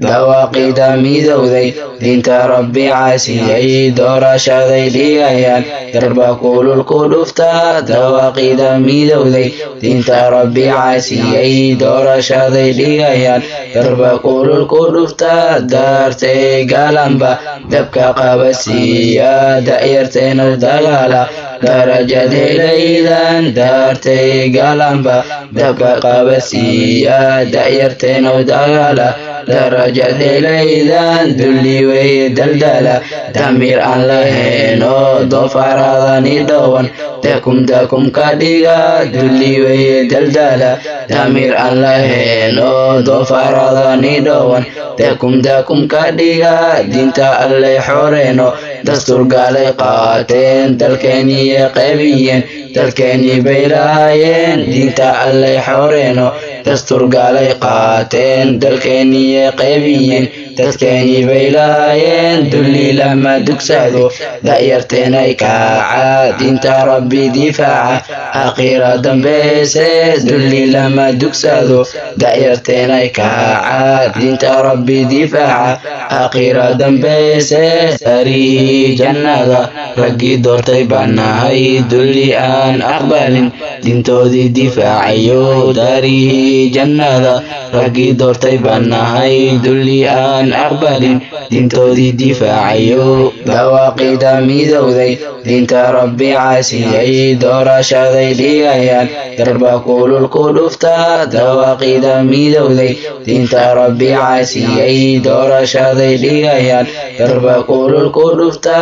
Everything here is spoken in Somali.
dawaaqida midowday diinta rabbi caasiyay doorashaday dhigayaan garba kulul ku dhufta dawaaqida midowday diinta rabbi caasiyay doorashaday dhigayaan garba kulul ku dhufta daartay galanba dabka qabasiiya da'yarteenu dagaala darajadeelaydan daartay galanba dabka qabasiiya da'yarteenu dagaala darajadeelaydan dulli weye daldala damiir aan lahayno doofaradani dhowan dakum dakum ka dhiga dulli weye daldala damiir aan lahayno doofaradani dhowan dakum dakum ka dhiga diinta allay xoreeno dastur gaalay qaateen dalkeeniye qaybiyeen dalkeeni bay lahaayeen diinta allay xoreeno dastur gaalay qaateen dalkeeniye qaybiyeen dadkeeni bay lahaayeen dulli lama dugsado da'yarteenay kaaca diinta rabbi difaaca akhira dambeyse dulli lama dugsado da'yarteenay kaaca diinta rabbi difaaca akhira dambeyse sarihi jannada raggii doortay baan nahay dulli aan aqbalin diintoodii difaacayo daarihii jannada raggii doortay baan nahay dulli aan aqbalin diintoodii difaacayo dawaaqida midowday diinta rabbi caasiyay doorashaday dhigayaan garba kulul ku dhufta dawaaqida midowday diinta rabbi caasiyay doorashaday dhigayaan garba kulul ku dhufta